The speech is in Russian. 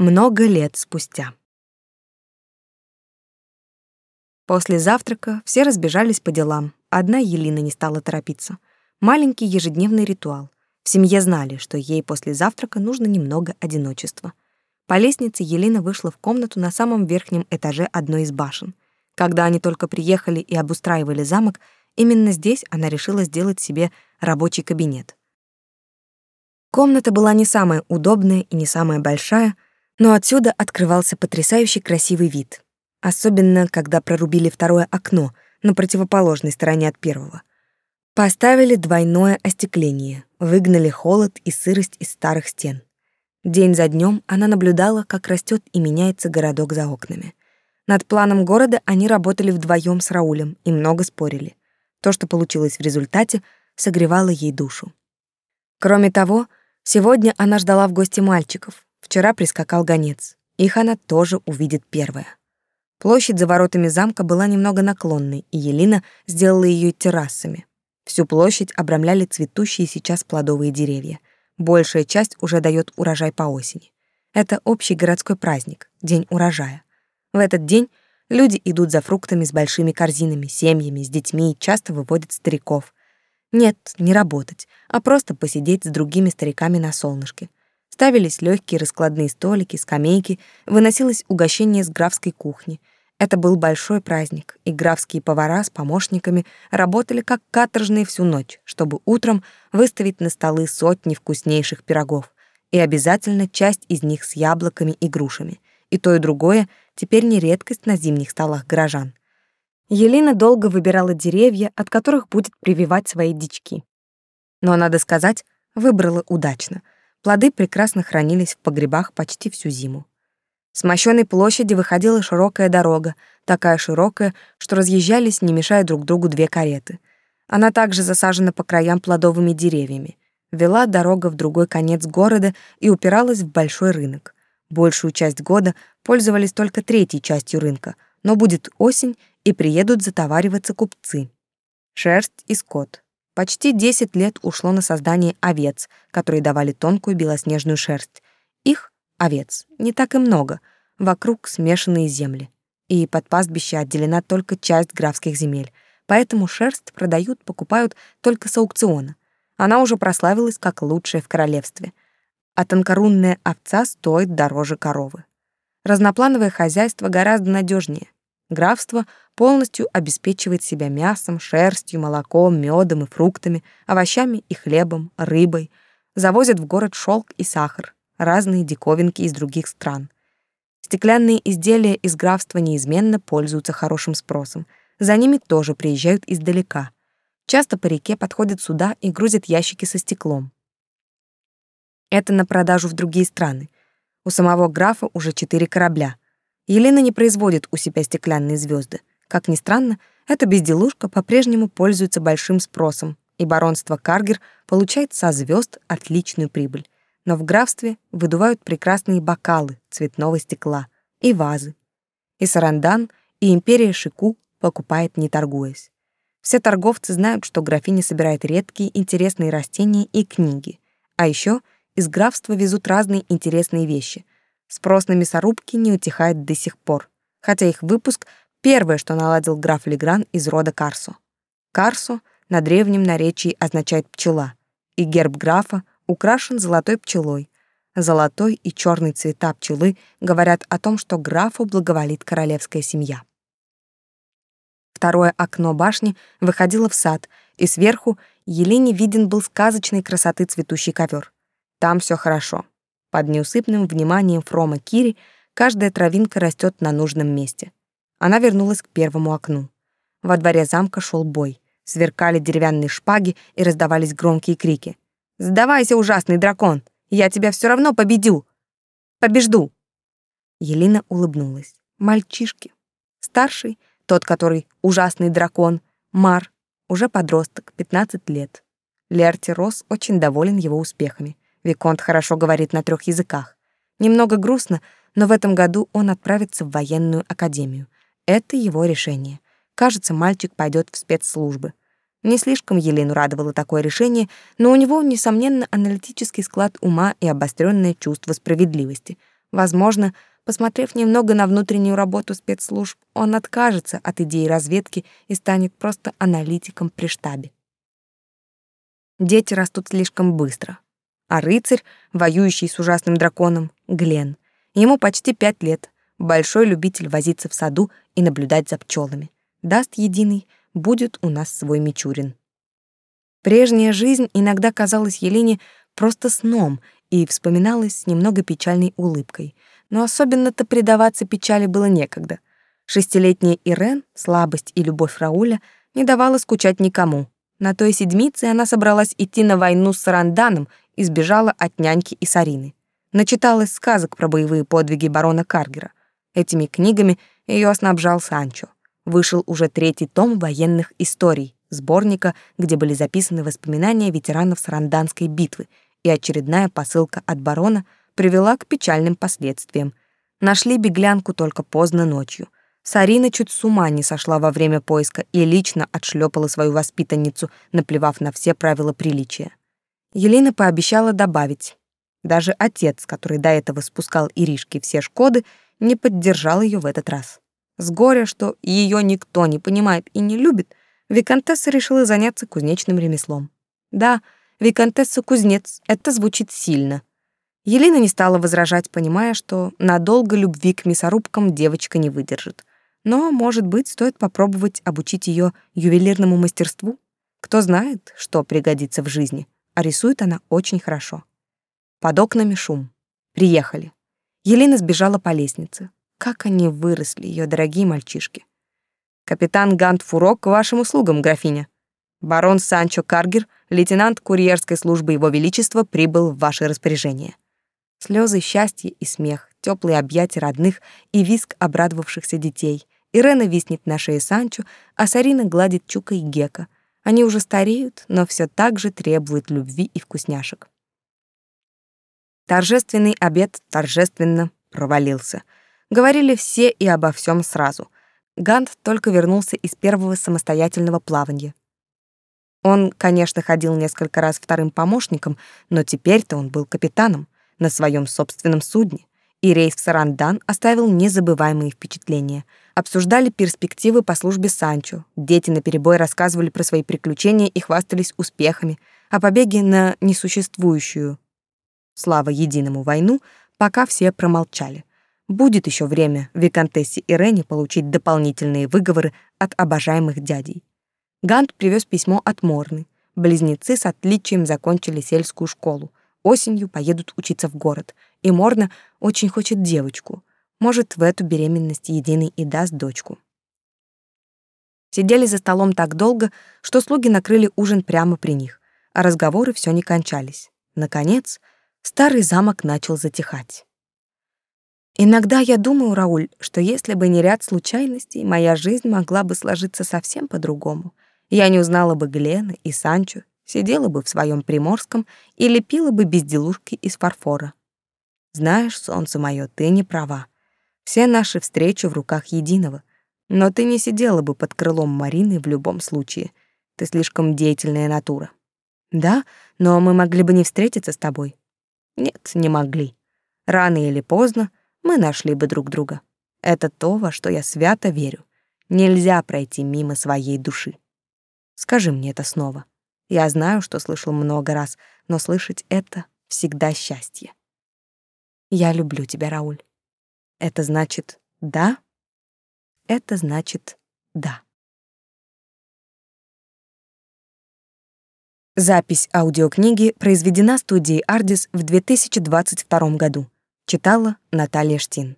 Много лет спустя. После завтрака все разбежались по делам. Одна Елена не стала торопиться. Маленький ежедневный ритуал. В семье знали, что ей после завтрака нужно немного одиночества. По лестнице Елена вышла в комнату на самом верхнем этаже одной из башен. Когда они только приехали и обустраивали замок, именно здесь она решила сделать себе рабочий кабинет. Комната была не самая удобная и не самая большая, но отсюда открывался потрясающий красивый вид, особенно когда прорубили второе окно на противоположной стороне от первого. Поставили двойное остекление, выгнали холод и сырость из старых стен. День за днем она наблюдала, как растет и меняется городок за окнами. Над планом города они работали вдвоем с Раулем и много спорили. То, что получилось в результате, согревало ей душу. Кроме того, сегодня она ждала в гости мальчиков, Вчера прискакал гонец. Их она тоже увидит первая. Площадь за воротами замка была немного наклонной, и Елена сделала ее террасами. Всю площадь обрамляли цветущие сейчас плодовые деревья. Большая часть уже дает урожай по осени. Это общий городской праздник, день урожая. В этот день люди идут за фруктами с большими корзинами, семьями, с детьми и часто выводят стариков. Нет, не работать, а просто посидеть с другими стариками на солнышке — Ставились легкие раскладные столики, скамейки, выносилось угощение с графской кухни. Это был большой праздник, и графские повара с помощниками работали как каторжные всю ночь, чтобы утром выставить на столы сотни вкуснейших пирогов, и обязательно часть из них с яблоками и грушами. И то, и другое теперь не редкость на зимних столах горожан. Елена долго выбирала деревья, от которых будет прививать свои дички. Но, надо сказать, выбрала удачно — Плоды прекрасно хранились в погребах почти всю зиму. С мощёной площади выходила широкая дорога, такая широкая, что разъезжались, не мешая друг другу, две кареты. Она также засажена по краям плодовыми деревьями. Вела дорога в другой конец города и упиралась в большой рынок. Большую часть года пользовались только третьей частью рынка, но будет осень, и приедут затовариваться купцы. Шерсть и скот. Почти 10 лет ушло на создание овец, которые давали тонкую белоснежную шерсть. Их, овец, не так и много, вокруг смешанные земли. И под пастбище отделена только часть графских земель, поэтому шерсть продают, покупают только с аукциона. Она уже прославилась как лучшая в королевстве. А тонкорунная овца стоит дороже коровы. Разноплановое хозяйство гораздо надежнее. Графство полностью обеспечивает себя мясом, шерстью, молоком, медом и фруктами, овощами и хлебом, рыбой. Завозят в город шелк и сахар, разные диковинки из других стран. Стеклянные изделия из графства неизменно пользуются хорошим спросом. За ними тоже приезжают издалека. Часто по реке подходят суда и грузят ящики со стеклом. Это на продажу в другие страны. У самого графа уже четыре корабля. Елена не производит у себя стеклянные звезды. Как ни странно, эта безделушка по-прежнему пользуется большим спросом, и баронство Каргер получает со звезд отличную прибыль. Но в графстве выдувают прекрасные бокалы цветного стекла и вазы. И Сарандан, и империя Шику покупает не торгуясь. Все торговцы знают, что графиня собирает редкие интересные растения и книги. А еще из графства везут разные интересные вещи, Спрос на мясорубки не утихает до сих пор, хотя их выпуск — первое, что наладил граф Легран из рода Карсо. Карсо на древнем наречии означает «пчела», и герб графа украшен золотой пчелой. Золотой и черный цвета пчелы говорят о том, что графу благоволит королевская семья. Второе окно башни выходило в сад, и сверху Елене виден был сказочной красоты цветущий ковер. Там все хорошо. Под неусыпным вниманием Фрома Кири каждая травинка растет на нужном месте. Она вернулась к первому окну. Во дворе замка шел бой. Сверкали деревянные шпаги и раздавались громкие крики. «Сдавайся, ужасный дракон! Я тебя все равно победю! Побежду!» Елена улыбнулась. Мальчишки. Старший, тот, который ужасный дракон, Мар, уже подросток, 15 лет. Лерти Рос очень доволен его успехами. Виконт хорошо говорит на трех языках. Немного грустно, но в этом году он отправится в военную академию. Это его решение. Кажется, мальчик пойдет в спецслужбы. Не слишком Елену радовало такое решение, но у него, несомненно, аналитический склад ума и обостренное чувство справедливости. Возможно, посмотрев немного на внутреннюю работу спецслужб, он откажется от идеи разведки и станет просто аналитиком при штабе. Дети растут слишком быстро. А рыцарь, воюющий с ужасным драконом, Глен, ему почти пять лет, большой любитель возиться в саду и наблюдать за пчелами. Даст единый, будет у нас свой Мичурин. Прежняя жизнь иногда казалась Елене просто сном и вспоминалась с немного печальной улыбкой. Но особенно-то предаваться печали было некогда. Шестилетняя Ирен, слабость и любовь Рауля не давала скучать никому. На той седмице она собралась идти на войну с Саранданом и сбежала от няньки и Сарины. Начиталась сказок про боевые подвиги барона Каргера. Этими книгами ее снабжал Санчо. Вышел уже третий том военных историй, сборника, где были записаны воспоминания ветеранов Саранданской битвы, и очередная посылка от барона привела к печальным последствиям. Нашли беглянку только поздно ночью. Сарина чуть с ума не сошла во время поиска и лично отшлепала свою воспитанницу, наплевав на все правила приличия. Елена пообещала добавить. Даже отец, который до этого спускал Иришке все шкоды, не поддержал ее в этот раз. С горя, что ее никто не понимает и не любит, Викантесса решила заняться кузнечным ремеслом. Да, Викантесса-кузнец, это звучит сильно. Елена не стала возражать, понимая, что надолго любви к мясорубкам девочка не выдержит. Но, может быть, стоит попробовать обучить ее ювелирному мастерству? Кто знает, что пригодится в жизни, а рисует она очень хорошо. Под окнами шум. Приехали. Елена сбежала по лестнице. Как они выросли, ее дорогие мальчишки. Капитан Гант Фурок к вашим услугам, графиня. Барон Санчо Каргер, лейтенант курьерской службы Его Величества, прибыл в ваше распоряжение. Слезы счастья и смех, теплые объятия родных и виск обрадовавшихся детей. Ирена виснет на шее Санчо, а Сарина гладит Чука и Гека. Они уже стареют, но все так же требуют любви и вкусняшек. Торжественный обед торжественно провалился — Говорили все и обо всем сразу. Гант только вернулся из первого самостоятельного плавания. Он, конечно, ходил несколько раз вторым помощником, но теперь-то он был капитаном на своем собственном судне, и рейс в Сарандан оставил незабываемые впечатления. Обсуждали перспективы по службе Санчо, дети наперебой рассказывали про свои приключения и хвастались успехами, а побеге на несуществующую, слава единому войну, пока все промолчали. Будет еще время виконтессе Ирене получить дополнительные выговоры от обожаемых дядей. Гант привез письмо от Морны. Близнецы с отличием закончили сельскую школу. Осенью поедут учиться в город. И Морна очень хочет девочку. Может, в эту беременность Единый и даст дочку. Сидели за столом так долго, что слуги накрыли ужин прямо при них, а разговоры все не кончались. Наконец, старый замок начал затихать. Иногда я думаю, Рауль, что если бы не ряд случайностей, моя жизнь могла бы сложиться совсем по-другому. Я не узнала бы Глена и Санчо, сидела бы в своем приморском и лепила бы безделушки из фарфора. Знаешь, солнце мое, ты не права. Все наши встречи в руках единого. Но ты не сидела бы под крылом Марины в любом случае. Ты слишком деятельная натура. Да, но мы могли бы не встретиться с тобой. Нет, не могли. Рано или поздно мы нашли бы друг друга. Это то, во что я свято верю. Нельзя пройти мимо своей души. Скажи мне это снова. Я знаю, что слышал много раз, но слышать это всегда счастье. Я люблю тебя, Рауль. Это значит да? Это значит да. Запись аудиокниги произведена студией Ardis в 2022 году. Читала Наталья Штин.